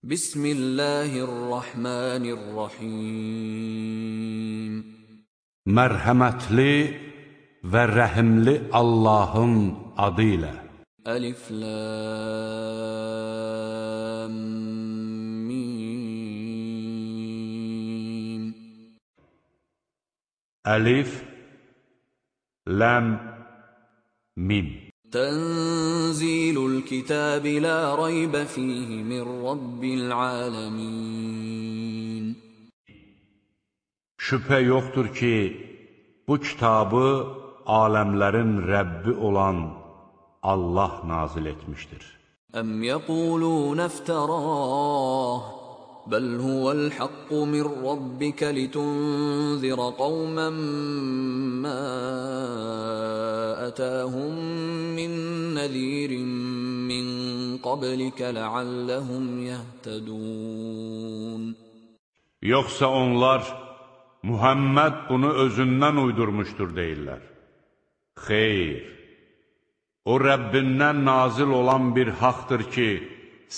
Bismillahirrahmanirrahim. Mərhəmətli və rəhimli Allahın adı ilə. Əlif Lam Mim. Əlif Lam Mim. تنزيل الكتاب لا ريب فيه من رب العالمين Şübhə yoxdur ki, bu kitabı aləmlərin Rəbbi olan Allah nazil etmişdir. Əm yəqulun əftərah, bəl huvəl haqqu min Rabbikə litunzirə qawmən mə أتاهم من نذير من قبلك لعلهم يهتدون Yoxsa onlar Muhammed bunu özündən uydurmuşdur deyirlər. Xeyr, o Rəbbindən nazil olan bir haqdır ki,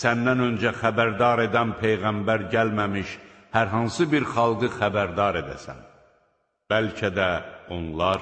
səndən öncə xəbərdar edən Peyğəmbər gəlməmiş hər hansı bir xalqı xəbərdar edəsən. Bəlkə də onlar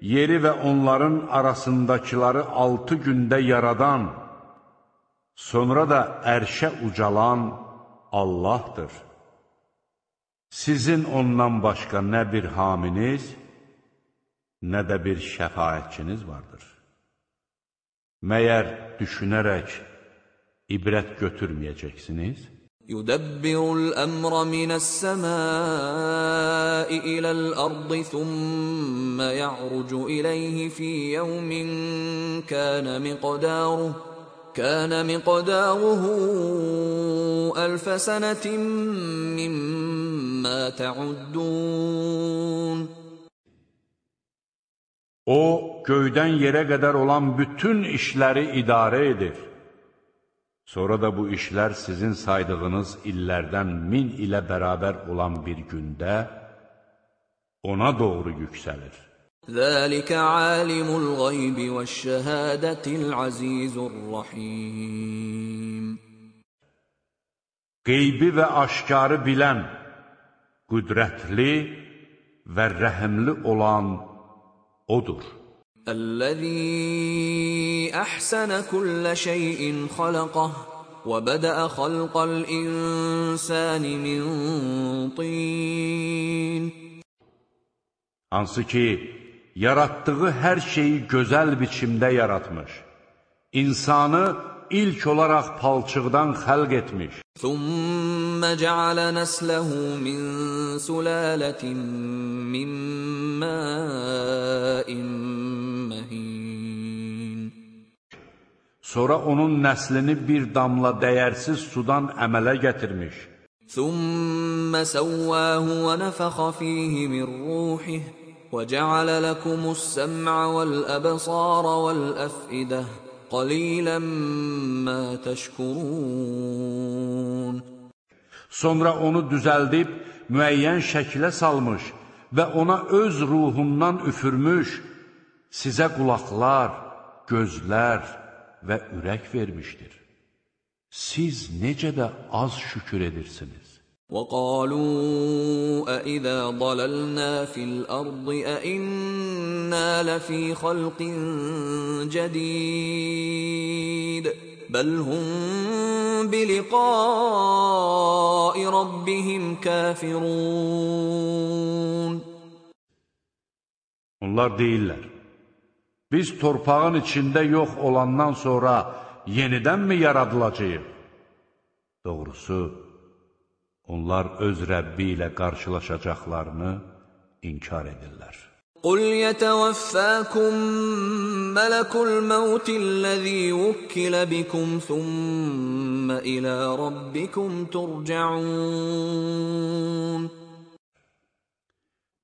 yeri və onların arasındakıları altı gündə yaradan, sonra da ərşə ucalan Allahdır. Sizin ondan başqa nə bir haminiz, nə də bir şəfayətçiniz vardır. Məyər düşünərək ibrət götürməyəcəksiniz? يدبر الأمر من السماء إلى الأرض ثم يعرج إليه في يوم كان مقداره كان مقداره ألف سنة مما تعدون O, göydən yerə qədər olan bütün işləri idarə edir. Sonra da bu işlər sizin saydığınız illərdən min ilə bərabər olan bir gündə ona doğru yüksəlir. Zəlikə alimul qaybi və şəhədətil azizur rahim. Qeybi və aşkarı bilən, qüdrətli və rəhimli olan odur. الذي أحسن كل شيء خلقه وبدأ خلق الإنسان من طين Hansı ki, yaratdığı hər şeyi gözəl biçimdə yaratmış. İnsanı ilk olaraq palçıqdan xəlq etmiş. ثم جعل نسله من سلالة من ماء مهين Sonra onun nəslini bir damla dəyərsiz sudan əmələ gətirmiş. ثم سواه ونفخ فيه من روحه وجعل لكم السمع والأبصار والأفئدة قليلا ما تشكرون Sonra onu düzəldib müəyyən şəklə salmış və ona öz ruhundan üfürmüş, sizə qulaqlar, gözlər və ürək vermişdir. Siz necə də az şükür edirsiniz. وقالوا أإذا ضللنا في الأرض أإنا لفي خلق جديد بل هم بلقاء ربهم كافرون Onlar deyirlər, biz torpağın içində yox olandan sonra yenidən mi yaradılacaq? Doğrusu, Onlar öz Rəbbi ilə qarşılaşacaqlarını inkar edirlər. Qul yətəvəffəkum mələkul məutiləzi vukkilə bikum thumma ilə rabbikum turcaun.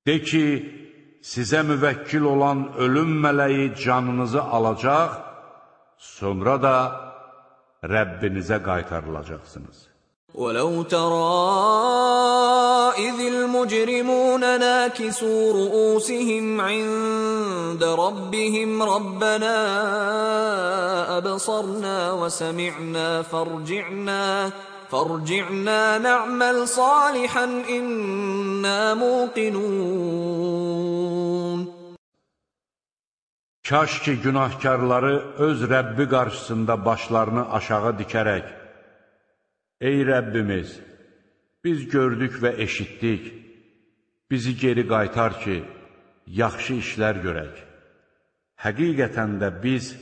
De ki, sizə müvəkkil olan ölüm mələyi canınızı alacaq, sonra da Rəbbinizə qaytarılacaqsınız. ولو ترى إذ المجرمون ناكسوا رؤوسهم عند ربهم ربنا أبصرنا وسمعنا فارجعنا فارجعنا نعمل صالحا إنا موقنون Kaş ki, günahkarları öz Rəbbi qarşısında başlarını aşağı dikərək, Ey Rəbbimiz, biz gördük və eşitdik, bizi geri qaytar ki, yaxşı işlər görək. Həqiqətən də biz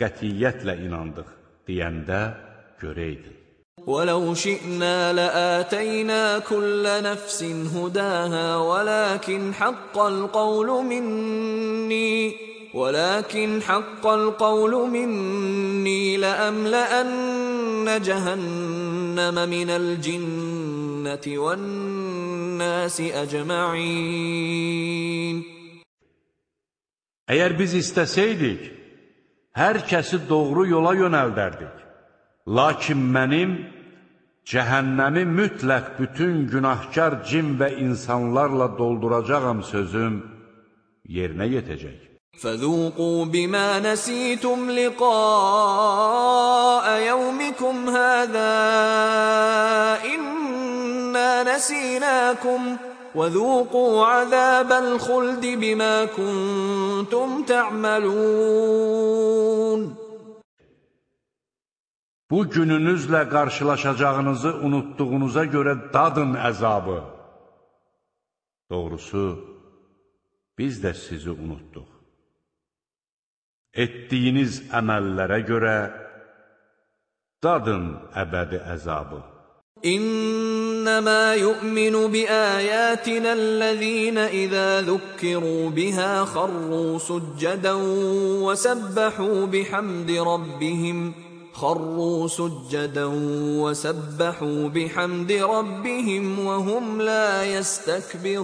qətiyyətlə inandıq, deyəndə görəydik. ولو شئنا لآتينا كل نفس هداها ولكن حق القول مني ولكن حق القول مني لأملأن جهنم من الجنة والناس أجمعين Əgər biz istəsəydik, hər kəsi doğru yola yönəldərdik. Lakin mənim cəhənnəmi mütləq bütün günahkar cin və insanlarla dolduracağam sözüm yerinə yetəcək. فذوقوا بما نسيتم لقاء نسيناكم وذوقوا عذاب الخلد بما كنتم تعملون Bu gününüzlə qarşılaşacağınızı unutduğunuza görə dadın əzabı. Doğrusu, biz də sizi unutduq. Etdiyiniz əməllərə görə dadın əbədi əzabı. إنما يؤمن بآياتنا الذين إذا ذكروا بها خروا سجدا وسبحوا بحمد ربهم خروا سجدا وسبحوا بحمد ربهم وهم لا يستكبرون.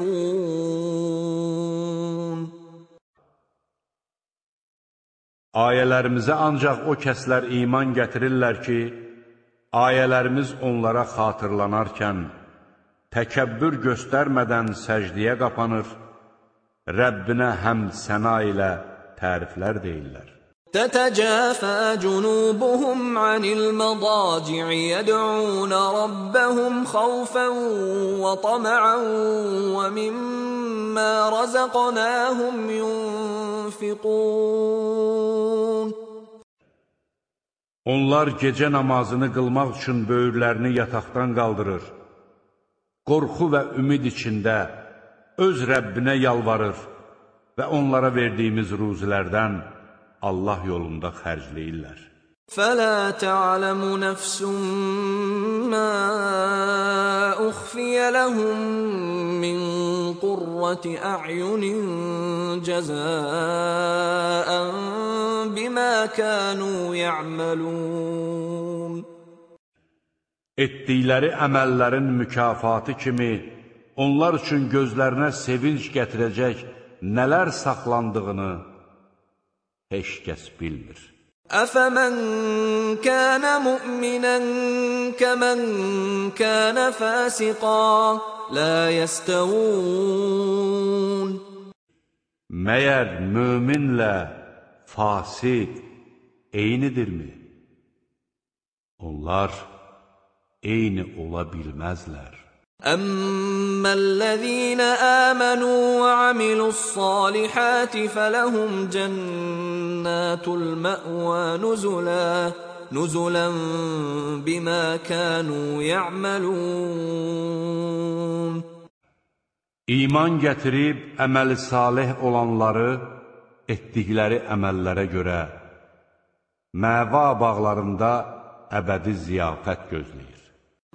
Ayələrimizə ancaq o kəslər iman gətirirlər ki, ayələrimiz onlara xatırlanarkən, təkəbbür göstərmədən səcdiyə qapanır, Rəbbinə həmd səna ilə təriflər deyirlər. تتجافى جنوبهم عن المضاجع يدعون ربهم خوفا وطمعا ومما رزقناهم ينفقون Onlar gecə namazını qılmaq üçün böyürlərini yataqdan qaldırır, qorxu və ümid içində öz Rəbbinə yalvarır və onlara verdiyimiz ruzilərdən Allah yolunda xərcləyirlər. فلا تعلم نفس ما أخفي لهم من قرة أعين جزاء بما كانوا يعملون Etdikləri əməllərin mükafatı kimi onlar üçün gözlərinə sevinç gətirəcək nələr saxlandığını heç kəs bilmir. أفمن كان مؤمنا كمن كان فاسقا لا يستوون Məyər möminlə fasiq eynidirmi? Onlar eyni ola bilməzlər. أما الذين آمنوا وعملوا الصالحات فلهم جنات المأوى نزلا نزلا بما كانوا يعملون İman gətirib əməli salih olanları etdikləri əməllərə görə məva bağlarında əbədi ziyafət gözləyir.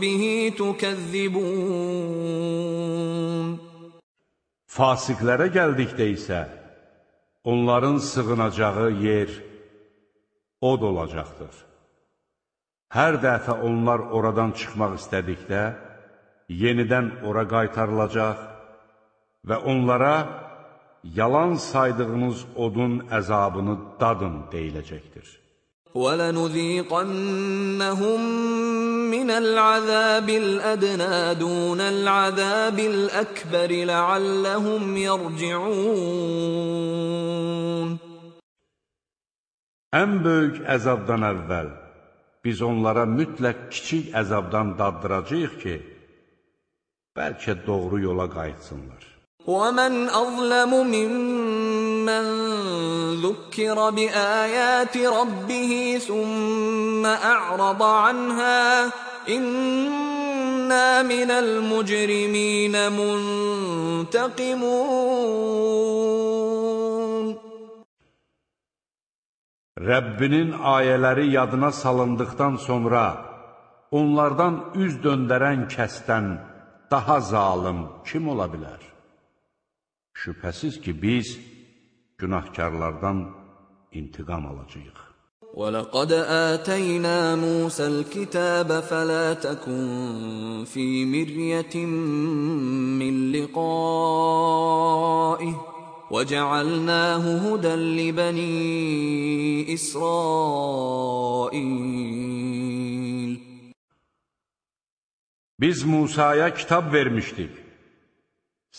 به تكذبون Fasiqlərə gəldikdə isə, onların sığınacağı yer od olacaqdır. Hər dəfə onlar oradan çıxmaq istədikdə, yenidən ora qaytarılacaq və onlara yalan saydığınız odun əzabını dadın deyiləcəkdir. وَلَنُذِيقَنَّهُمْ مِنَ الْعَذَابِ الْأَدْنَى دُونَ الْعَذَابِ الْأَكْبَرِ لَعَلَّهُمْ يَرْجِعُونَ Ən böyük əzabdan əvvəl biz onlara mütləq kiçik əzabdan daddıracağıq ki, bəlkə doğru yola qayıtsınlar. ومن اظلم ممن ذكر بايات ربه ثم اعرض عنها انا من المجرمين منتقمون Rəbbinin ayələri yadına salındıqdan sonra onlardan üz döndərən kəsdən daha zalım kim ola bilər? Şübhəsiz ki, biz günahkarlardan intiqam alacağıq. وَلَقَدْ آتَيْنَا مُوسَى الْكِتَابَ فَلَا تَكُنْ فِي مِرْيَةٍ مِّن لِقَائِهِ وَجَعَلْنَاهُ هُدًى لِبَنِي إِسْرَائِيلَ Biz Musaya kitab vermişdik.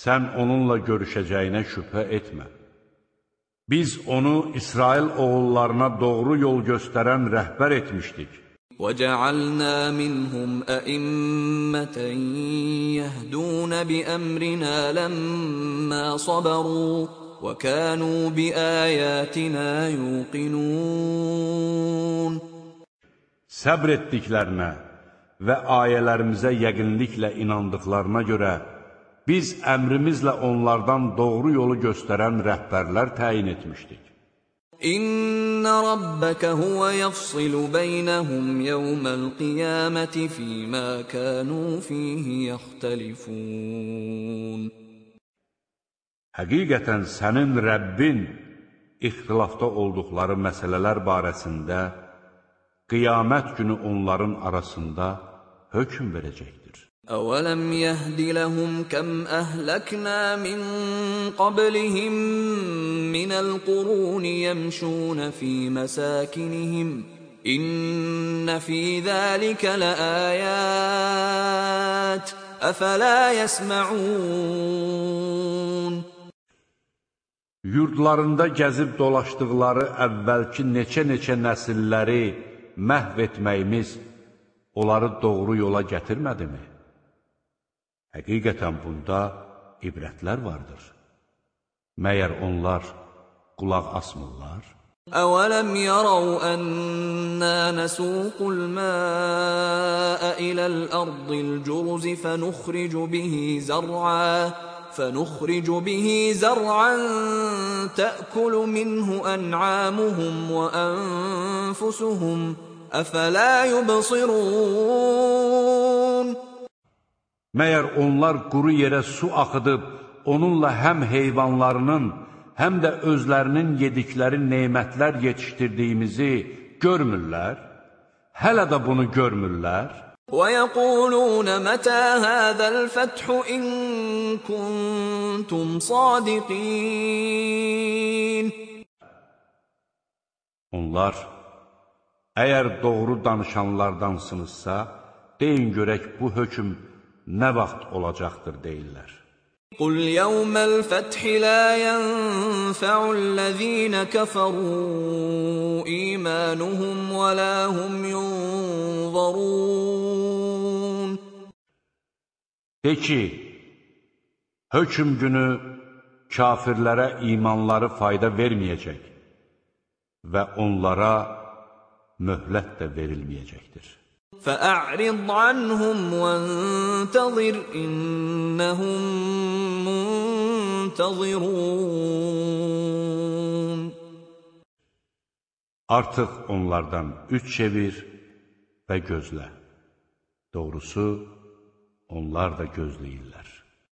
sən onunla görüşəcəyinə şübhə etmə. Biz onu İsrail oğullarına doğru yol göstərən rəhbər etmişdik. وَجَعَلْنَا مِنْهُمْ أَئِمَّةً يَهْدُونَ بِأَمْرِنَا لَمَّا صَبَرُوا وَكَانُوا بِآيَاتِنَا يُوقِنُونَ Səbr etdiklərinə və ayələrimizə yəqinliklə inandıqlarına görə biz əmrimizlə onlardan doğru yolu göstərən rəhbərlər təyin etmişdik. İnna rabbaka huwa yafsilu baynahum yawmal qiyamati fima kanu fihi yaxtalifun. Həqiqətən sənin Rəbbin ixtilafda olduqları məsələlər barəsində qiyamət günü onların arasında hökm verəcəkdir. أولم يهد لهم كم أهلكنا من قبلهم من القرون يمشون في مساكنهم إن في ذلك لآيات أفلا يسمعون Yurdlarında gəzib dolaşdıqları əvvəlki neçə-neçə nəsilləri məhv etməyimiz onları doğru yola gətirmədimi? Həqiqətən bunda ibrətlər vardır. Məyər onlar qulaq asmırlar? أولم يروا أنا نسوق الماء إلى الأرض الجرز فنخرج به زرعا فنخرج به زرعا تأكل منه أنعامهم وأنفسهم أفلا يبصرون Məyər onlar quru yerə su axıdıb, onunla həm heyvanlarının, həm də özlərinin yedikləri neymətlər yetişdirdiyimizi görmürlər? Hələ də bunu görmürlər? وَيَقُولُونَ مَتَى هَذَا الْفَتْحُ إِن كُنتُمْ صَادِقِينَ Onlar, əgər doğru danışanlardansınızsa, deyin görək bu hökm nə vaxt olacaqdır deyirlər. Qul yawmal fathi la yanfa'u allazina kafaru imanuhum wa la hum yunzarun De ki hökm günü kafirlərə imanları fayda verməyəcək və onlara möhlət də verilməyəcəkdir. فأعرض عنهم وانتظر إنهم منتظرون Artıq onlardan üç çevir və gözlə. Doğrusu, onlar da gözləyirlər.